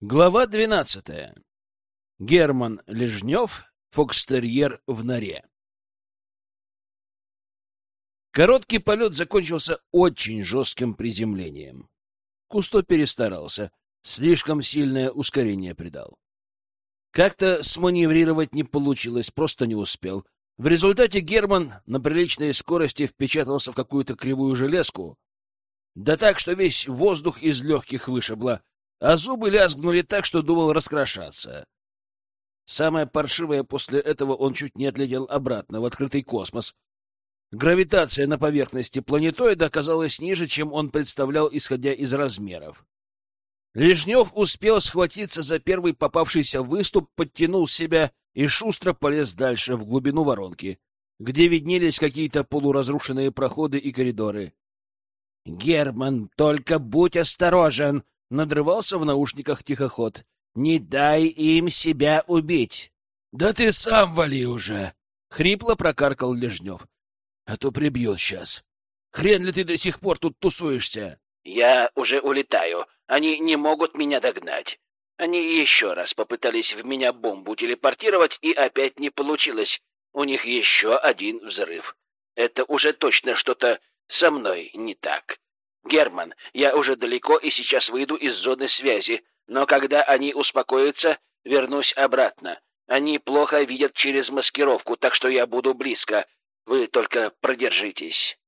Глава двенадцатая. Герман Лежнев, фокстерьер в норе. Короткий полет закончился очень жестким приземлением. Кусто перестарался, слишком сильное ускорение придал. Как-то сманеврировать не получилось, просто не успел. В результате Герман на приличной скорости впечатался в какую-то кривую железку, да так, что весь воздух из легких вышибло, а зубы лязгнули так, что думал раскрошаться. Самое паршивое после этого он чуть не отлетел обратно в открытый космос. Гравитация на поверхности планетоида оказалась ниже, чем он представлял, исходя из размеров. Лежнев успел схватиться за первый попавшийся выступ, подтянул себя и шустро полез дальше, в глубину воронки, где виднелись какие-то полуразрушенные проходы и коридоры. — Герман, только будь осторожен! Надрывался в наушниках тихоход. «Не дай им себя убить!» «Да ты сам вали уже!» — хрипло прокаркал Лежнев. «А то прибьет сейчас. Хрен ли ты до сих пор тут тусуешься?» «Я уже улетаю. Они не могут меня догнать. Они еще раз попытались в меня бомбу телепортировать, и опять не получилось. У них еще один взрыв. Это уже точно что-то со мной не так. Герман, я уже далеко и сейчас выйду из зоны связи, но когда они успокоятся, вернусь обратно. Они плохо видят через маскировку, так что я буду близко. Вы только продержитесь.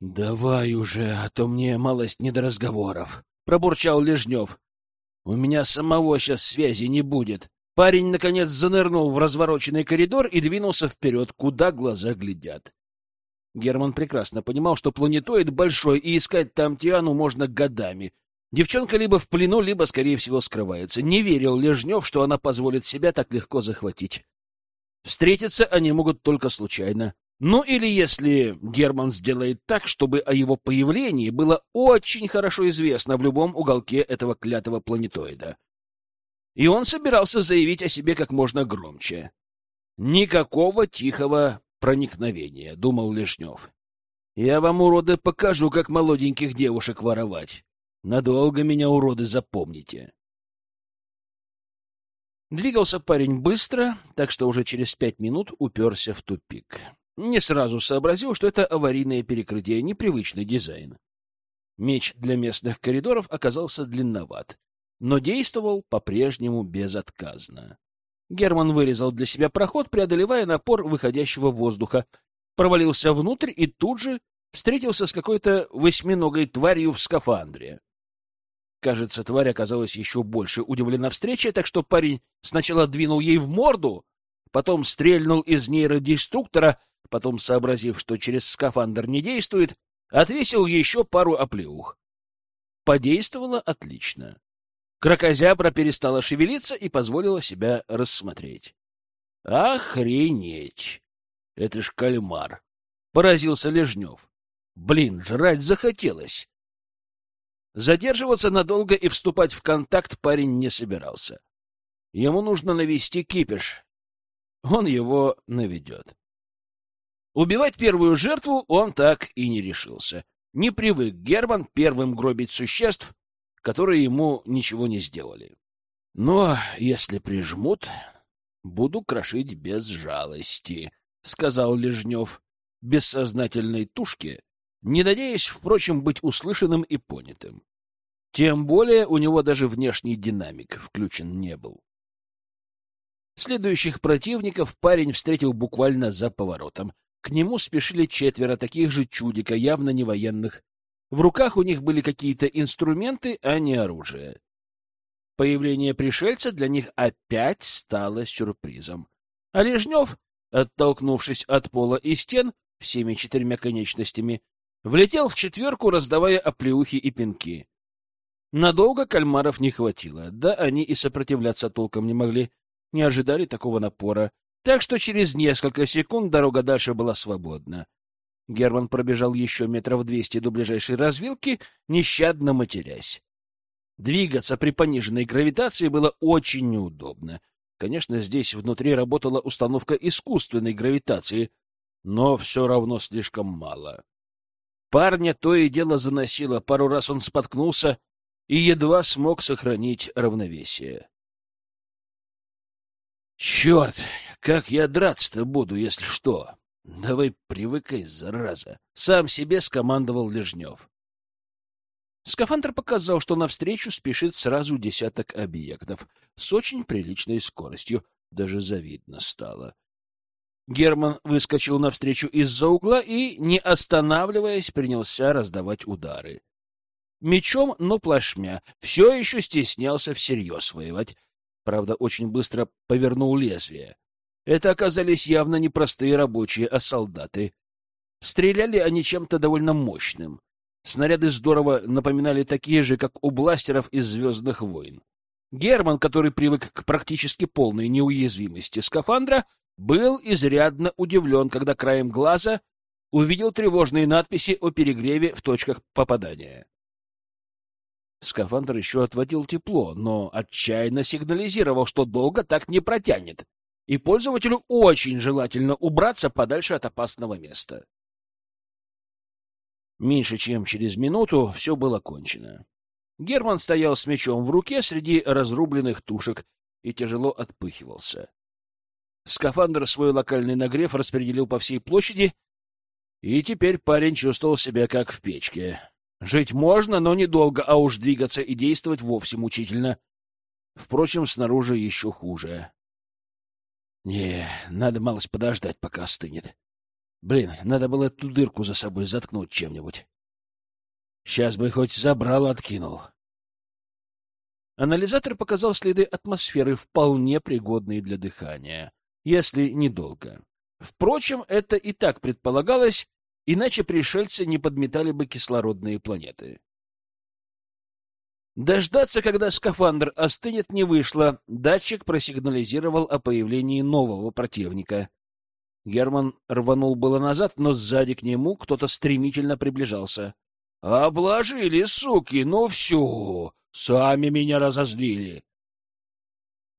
Давай уже, а то мне малость не до разговоров, пробурчал Лежнев. У меня самого сейчас связи не будет. Парень наконец занырнул в развороченный коридор и двинулся вперед, куда глаза глядят. Герман прекрасно понимал, что планетоид большой, и искать там Тиану можно годами. Девчонка либо в плену, либо, скорее всего, скрывается. Не верил Лежнев, что она позволит себя так легко захватить. Встретиться они могут только случайно. Ну или если Герман сделает так, чтобы о его появлении было очень хорошо известно в любом уголке этого клятого планетоида. И он собирался заявить о себе как можно громче. Никакого тихого проникновения, — думал Лешнев. Я вам, уроды, покажу, как молоденьких девушек воровать. Надолго меня, уроды, запомните. Двигался парень быстро, так что уже через пять минут уперся в тупик. Не сразу сообразил, что это аварийное перекрытие, непривычный дизайн. Меч для местных коридоров оказался длинноват, но действовал по-прежнему безотказно. Герман вырезал для себя проход, преодолевая напор выходящего воздуха, провалился внутрь и тут же встретился с какой-то восьминогой тварью в скафандре. Кажется, тварь оказалась еще больше удивлена встречей, так что парень сначала двинул ей в морду, потом стрельнул из нейродеструктора, потом, сообразив, что через скафандр не действует, отвесил еще пару оплеух. Подействовало отлично. Крокозябра перестала шевелиться и позволила себя рассмотреть. «Охренеть! Это ж кальмар!» — поразился Лежнев. «Блин, жрать захотелось!» Задерживаться надолго и вступать в контакт парень не собирался. Ему нужно навести кипиш. Он его наведет. Убивать первую жертву он так и не решился. Не привык Герман первым гробить существ, которые ему ничего не сделали. Но если прижмут, буду крошить без жалости, — сказал Лежнев бессознательной тушке, не надеясь, впрочем, быть услышанным и понятым. Тем более у него даже внешний динамик включен не был. Следующих противников парень встретил буквально за поворотом. К нему спешили четверо таких же чудика, явно не военных, в руках у них были какие-то инструменты, а не оружие. Появление пришельца для них опять стало сюрпризом. А Лежнев, оттолкнувшись от пола и стен всеми четырьмя конечностями, влетел в четверку, раздавая оплеухи и пинки. Надолго кальмаров не хватило, да они и сопротивляться толком не могли, не ожидали такого напора, так что через несколько секунд дорога дальше была свободна. Герман пробежал еще метров двести до ближайшей развилки, нещадно матерясь. Двигаться при пониженной гравитации было очень неудобно. Конечно, здесь внутри работала установка искусственной гравитации, но все равно слишком мало. Парня то и дело заносило, пару раз он споткнулся, и едва смог сохранить равновесие. «Черт, как я драться-то буду, если что!» «Давай привыкай, зараза!» — сам себе скомандовал Лежнев. Скафандр показал, что навстречу спешит сразу десяток объектов с очень приличной скоростью. Даже завидно стало. Герман выскочил навстречу из-за угла и, не останавливаясь, принялся раздавать удары. Мечом, но плашмя, все еще стеснялся всерьез воевать. Правда, очень быстро повернул лезвие. Это оказались явно не простые рабочие, а солдаты. Стреляли они чем-то довольно мощным. Снаряды здорово напоминали такие же, как у бластеров из «Звездных войн». Герман, который привык к практически полной неуязвимости скафандра, был изрядно удивлен, когда краем глаза увидел тревожные надписи о перегреве в точках попадания. Скафандр еще отводил тепло, но отчаянно сигнализировал, что долго так не протянет и пользователю очень желательно убраться подальше от опасного места. Меньше чем через минуту все было кончено. Герман стоял с мечом в руке среди разрубленных тушек и тяжело отпыхивался. Скафандр свой локальный нагрев распределил по всей площади, и теперь парень чувствовал себя как в печке. Жить можно, но недолго, а уж двигаться и действовать вовсе мучительно. Впрочем, снаружи еще хуже. Не, надо малость подождать, пока остынет. Блин, надо было эту дырку за собой заткнуть чем-нибудь. Сейчас бы хоть забрал, откинул. Анализатор показал следы атмосферы, вполне пригодные для дыхания, если недолго. Впрочем, это и так предполагалось, иначе пришельцы не подметали бы кислородные планеты. Дождаться, когда скафандр остынет, не вышло. Датчик просигнализировал о появлении нового противника. Герман рванул было назад, но сзади к нему кто-то стремительно приближался. — Обложили, суки! Ну все! Сами меня разозлили!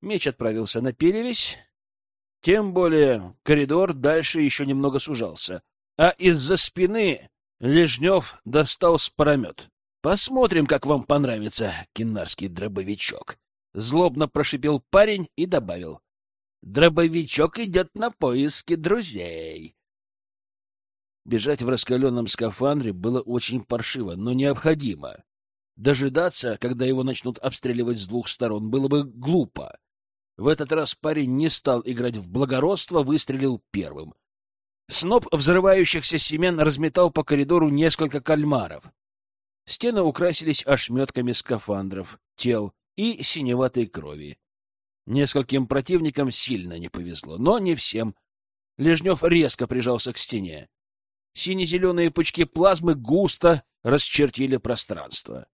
Меч отправился на перевесь. Тем более коридор дальше еще немного сужался, а из-за спины Лежнев достал спаромет. Посмотрим, как вам понравится кинарский дробовичок. Злобно прошипел парень и добавил. Дробовичок идет на поиски друзей. Бежать в раскаленном скафандре было очень паршиво, но необходимо. Дожидаться, когда его начнут обстреливать с двух сторон, было бы глупо. В этот раз парень не стал играть в благородство, выстрелил первым. Сноп взрывающихся семян разметал по коридору несколько кальмаров. Стены украсились ошметками скафандров, тел и синеватой крови. Нескольким противникам сильно не повезло, но не всем. Лежнев резко прижался к стене. Сине-зеленые пучки плазмы густо расчертили пространство.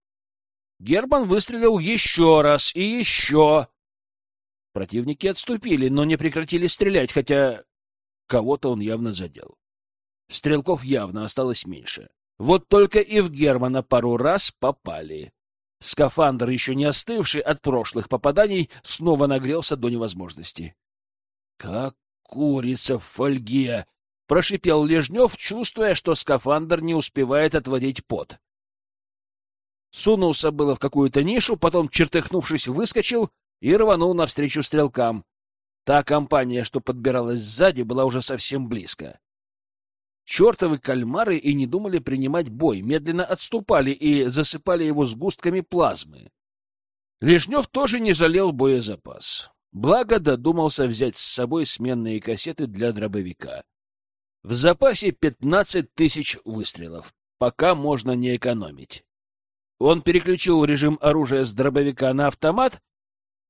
Герман выстрелил еще раз и еще. Противники отступили, но не прекратили стрелять, хотя кого-то он явно задел. Стрелков явно осталось меньше. Вот только и в Германа пару раз попали. Скафандр, еще не остывший от прошлых попаданий, снова нагрелся до невозможности. — Как курица в фольге! — прошипел Лежнев, чувствуя, что скафандр не успевает отводить пот. Сунулся было в какую-то нишу, потом, чертыхнувшись, выскочил и рванул навстречу стрелкам. Та компания, что подбиралась сзади, была уже совсем близко. Чертовы кальмары и не думали принимать бой, медленно отступали и засыпали его сгустками плазмы. Лежнев тоже не жалел боезапас. Благо додумался взять с собой сменные кассеты для дробовика. В запасе 15 тысяч выстрелов. Пока можно не экономить. Он переключил режим оружия с дробовика на автомат,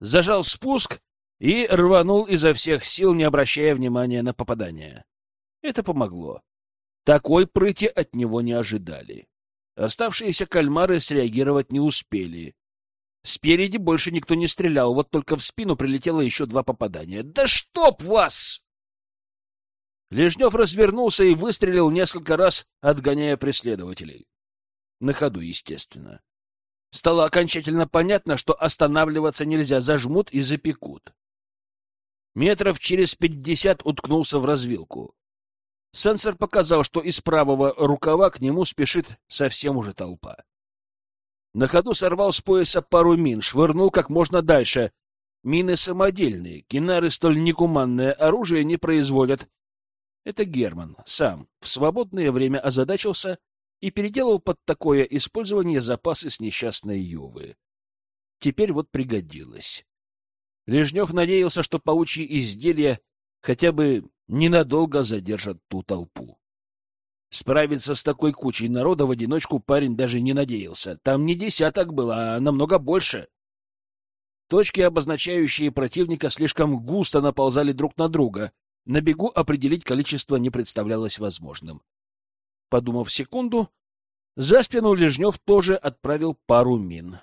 зажал спуск и рванул изо всех сил, не обращая внимания на попадание. Это помогло. Такой прыти от него не ожидали. Оставшиеся кальмары среагировать не успели. Спереди больше никто не стрелял, вот только в спину прилетело еще два попадания. «Да чтоб вас!» Лежнев развернулся и выстрелил несколько раз, отгоняя преследователей. На ходу, естественно. Стало окончательно понятно, что останавливаться нельзя, зажмут и запекут. Метров через пятьдесят уткнулся в развилку. Сенсор показал, что из правого рукава к нему спешит совсем уже толпа. На ходу сорвал с пояса пару мин, швырнул как можно дальше. Мины самодельные, кинары столь негуманное оружие не производят. Это Герман сам в свободное время озадачился и переделал под такое использование запасы с несчастной Ювы. Теперь вот пригодилось. Лежнев надеялся, что паучьи изделия хотя бы ненадолго задержат ту толпу. Справиться с такой кучей народа в одиночку парень даже не надеялся. Там не десяток было, а намного больше. Точки, обозначающие противника, слишком густо наползали друг на друга. На бегу определить количество не представлялось возможным. Подумав секунду, за спину Лежнев тоже отправил пару мин.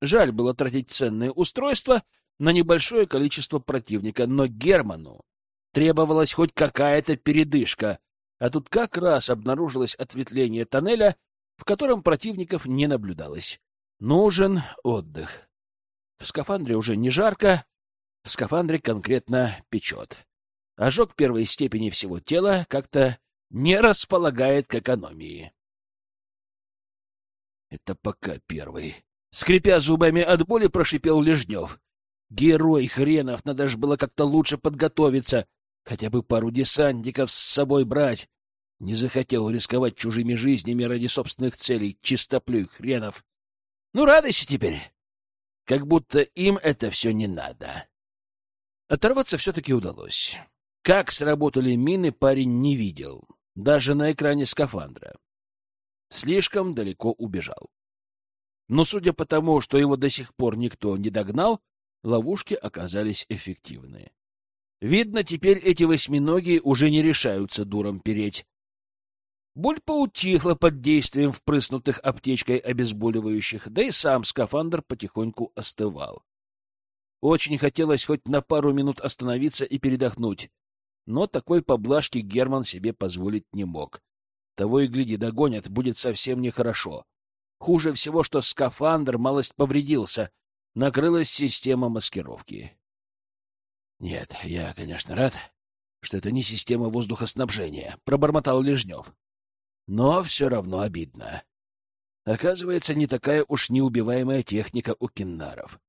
Жаль было тратить ценные устройства на небольшое количество противника, но Герману требовалась хоть какая-то передышка, а тут как раз обнаружилось ответвление тоннеля, в котором противников не наблюдалось. Нужен отдых. В скафандре уже не жарко, в скафандре конкретно печет. Ожог первой степени всего тела как-то не располагает к экономии. Это пока первый. Скрипя зубами от боли, прошипел Лежнев. Герой хренов, надо же было как-то лучше подготовиться. Хотя бы пару десантников с собой брать. Не захотел рисковать чужими жизнями ради собственных целей, чистоплюй хренов. Ну, радуйся теперь. Как будто им это все не надо. Оторваться все-таки удалось. Как сработали мины, парень не видел. Даже на экране скафандра. Слишком далеко убежал. Но судя по тому, что его до сих пор никто не догнал, ловушки оказались эффективны. Видно, теперь эти восьминогие уже не решаются дуром переть. Боль поутихла под действием впрыснутых аптечкой обезболивающих, да и сам скафандр потихоньку остывал. Очень хотелось хоть на пару минут остановиться и передохнуть, но такой поблажки Герман себе позволить не мог. Того и гляди, догонят, будет совсем нехорошо. Хуже всего, что скафандр малость повредился, накрылась система маскировки. Нет, я, конечно, рад, что это не система воздухоснабжения, пробормотал Лежнев. Но все равно обидно. Оказывается, не такая уж неубиваемая техника у киннаров.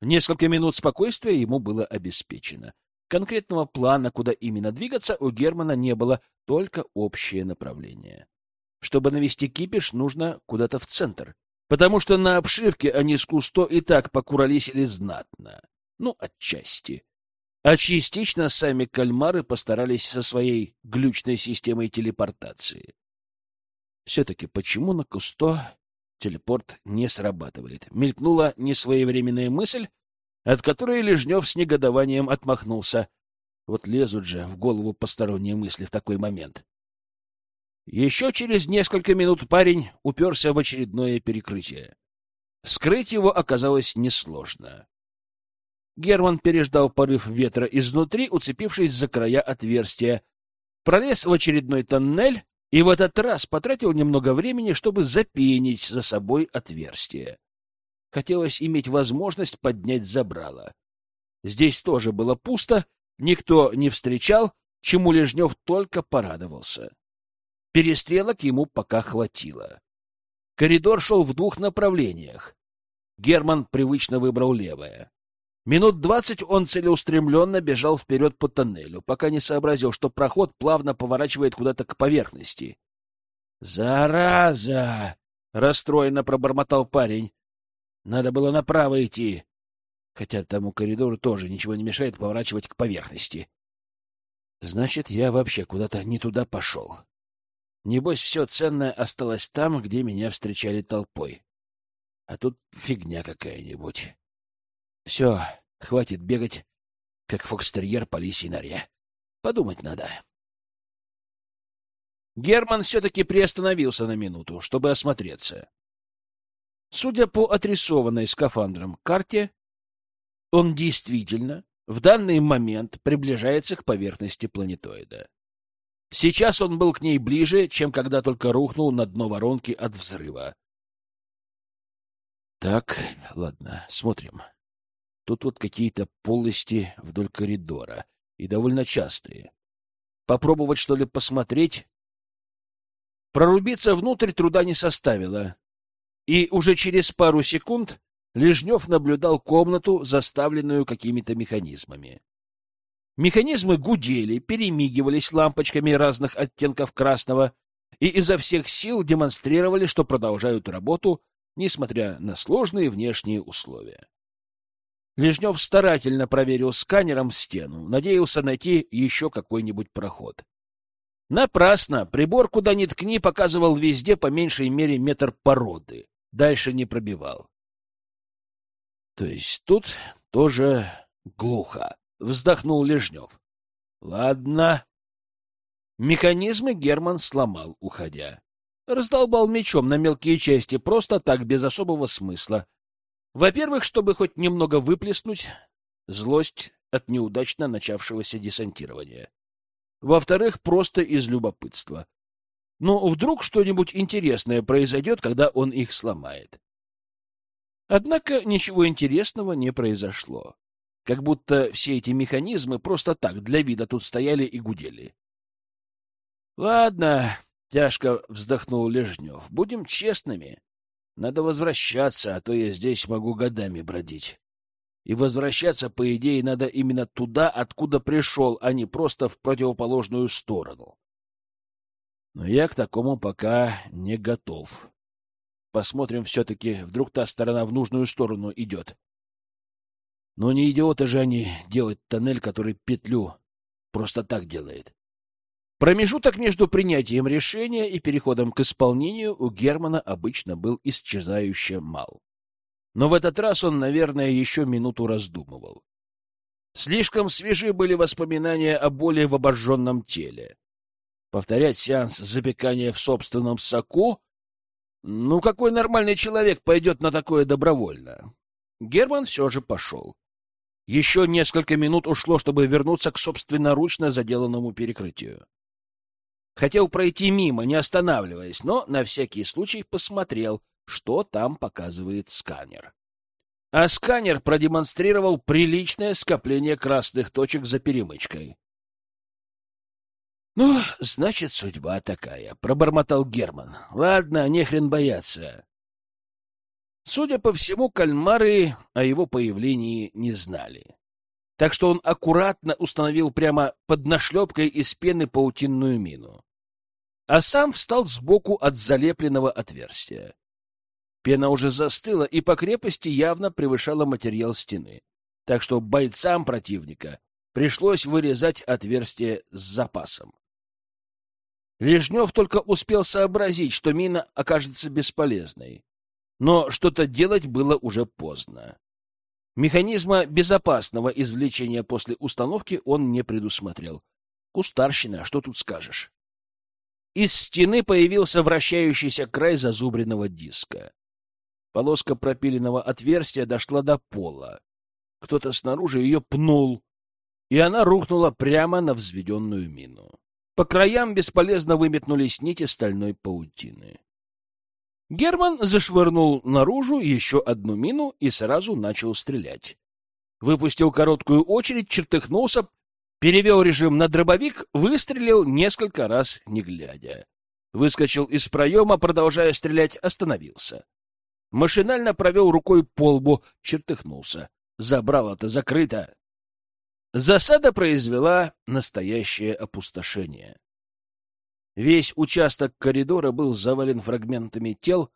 Несколько минут спокойствия ему было обеспечено. Конкретного плана, куда именно двигаться, у Германа не было, только общее направление. Чтобы навести кипиш, нужно куда-то в центр, потому что на обшивке они с Кусто и так покуролисили знатно. Ну, отчасти. А частично сами кальмары постарались со своей глючной системой телепортации. Все-таки почему на Кусто телепорт не срабатывает? Мелькнула несвоевременная мысль, от которой Лежнев с негодованием отмахнулся. Вот лезут же в голову посторонние мысли в такой момент. Еще через несколько минут парень уперся в очередное перекрытие. Вскрыть его оказалось несложно. Герман переждал порыв ветра изнутри, уцепившись за края отверстия, пролез в очередной тоннель и в этот раз потратил немного времени, чтобы запенить за собой отверстие. Хотелось иметь возможность поднять забрало. Здесь тоже было пусто, никто не встречал, чему Лежнев только порадовался. Перестрелок ему пока хватило. Коридор шел в двух направлениях. Герман привычно выбрал левое. Минут двадцать он целеустремленно бежал вперед по тоннелю, пока не сообразил, что проход плавно поворачивает куда-то к поверхности. «Зараза!» — расстроенно пробормотал парень. «Надо было направо идти, хотя тому коридору тоже ничего не мешает поворачивать к поверхности. Значит, я вообще куда-то не туда пошел. Небось, все ценное осталось там, где меня встречали толпой. А тут фигня какая-нибудь». Все, хватит бегать, как фокстерьер по лисьей норе. Подумать надо. Герман все-таки приостановился на минуту, чтобы осмотреться. Судя по отрисованной скафандром карте, он действительно в данный момент приближается к поверхности планетоида. Сейчас он был к ней ближе, чем когда только рухнул на дно воронки от взрыва. Так, ладно, смотрим. Тут вот какие-то полости вдоль коридора, и довольно частые. Попробовать, что ли, посмотреть? Прорубиться внутрь труда не составило. И уже через пару секунд Лежнев наблюдал комнату, заставленную какими-то механизмами. Механизмы гудели, перемигивались лампочками разных оттенков красного и изо всех сил демонстрировали, что продолжают работу, несмотря на сложные внешние условия. Лежнев старательно проверил сканером стену, надеялся найти еще какой-нибудь проход. Напрасно! Прибор, куда ни ткни, показывал везде по меньшей мере метр породы. Дальше не пробивал. То есть тут тоже глухо, вздохнул Лежнев. Ладно. Механизмы Герман сломал, уходя. Раздолбал мечом на мелкие части, просто так, без особого смысла. Во-первых, чтобы хоть немного выплеснуть злость от неудачно начавшегося десантирования. Во-вторых, просто из любопытства. Ну, вдруг что-нибудь интересное произойдет, когда он их сломает. Однако ничего интересного не произошло. Как будто все эти механизмы просто так, для вида, тут стояли и гудели. — Ладно, — тяжко вздохнул Лежнев, — будем честными. Надо возвращаться, а то я здесь могу годами бродить. И возвращаться, по идее, надо именно туда, откуда пришел, а не просто в противоположную сторону. Но я к такому пока не готов. Посмотрим все-таки, вдруг та сторона в нужную сторону идет. Но не идиоты же они делать тоннель, который петлю просто так делает. Промежуток между принятием решения и переходом к исполнению у Германа обычно был исчезающе мал. Но в этот раз он, наверное, еще минуту раздумывал. Слишком свежи были воспоминания о боли в обожженном теле. Повторять сеанс запекания в собственном соку? Ну, какой нормальный человек пойдет на такое добровольно? Герман все же пошел. Еще несколько минут ушло, чтобы вернуться к собственноручно заделанному перекрытию. Хотел пройти мимо, не останавливаясь, но на всякий случай посмотрел, что там показывает сканер. А сканер продемонстрировал приличное скопление красных точек за перемычкой. «Ну, значит, судьба такая», — пробормотал Герман. «Ладно, нехрен бояться». Судя по всему, кальмары о его появлении не знали. Так что он аккуратно установил прямо под нашлепкой из пены паутинную мину а сам встал сбоку от залепленного отверстия. Пена уже застыла и по крепости явно превышала материал стены, так что бойцам противника пришлось вырезать отверстие с запасом. Лежнев только успел сообразить, что мина окажется бесполезной. Но что-то делать было уже поздно. Механизма безопасного извлечения после установки он не предусмотрел. Кустарщина, что тут скажешь? Из стены появился вращающийся край зазубренного диска. Полоска пропиленного отверстия дошла до пола. Кто-то снаружи ее пнул, и она рухнула прямо на взведенную мину. По краям бесполезно выметнулись нити стальной паутины. Герман зашвырнул наружу еще одну мину и сразу начал стрелять. Выпустил короткую очередь, чертыхнулся, Перевел режим на дробовик, выстрелил несколько раз, не глядя. Выскочил из проема, продолжая стрелять, остановился. Машинально провел рукой по лбу, чертыхнулся. Забрало-то закрыто. Засада произвела настоящее опустошение. Весь участок коридора был завален фрагментами тел.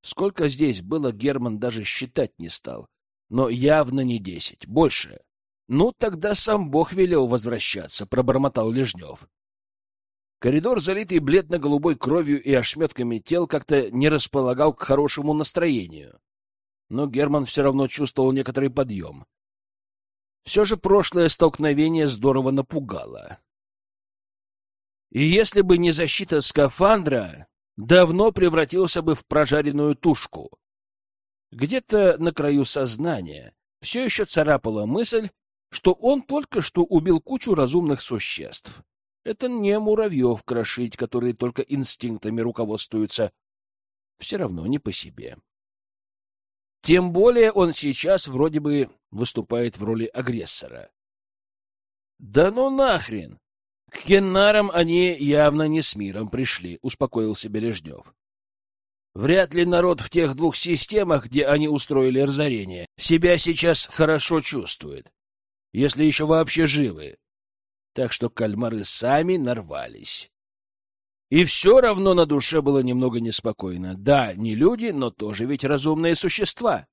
Сколько здесь было, Герман даже считать не стал. Но явно не десять, больше. Ну, тогда сам Бог велел возвращаться, пробормотал Лежнев. Коридор, залитый бледно-голубой кровью и ошметками тел, как-то не располагал к хорошему настроению. Но Герман все равно чувствовал некоторый подъем. Все же прошлое столкновение здорово напугало. И если бы не защита скафандра, давно превратился бы в прожаренную тушку. Где-то на краю сознания все еще царапала мысль, что он только что убил кучу разумных существ. Это не муравьев крошить, которые только инстинктами руководствуются. Все равно не по себе. Тем более он сейчас вроде бы выступает в роли агрессора. Да ну нахрен! К кеннарам они явно не с миром пришли, успокоил себя Лежнев. Вряд ли народ в тех двух системах, где они устроили разорение, себя сейчас хорошо чувствует, если еще вообще живы. Так что кальмары сами нарвались. И все равно на душе было немного неспокойно. Да, не люди, но тоже ведь разумные существа.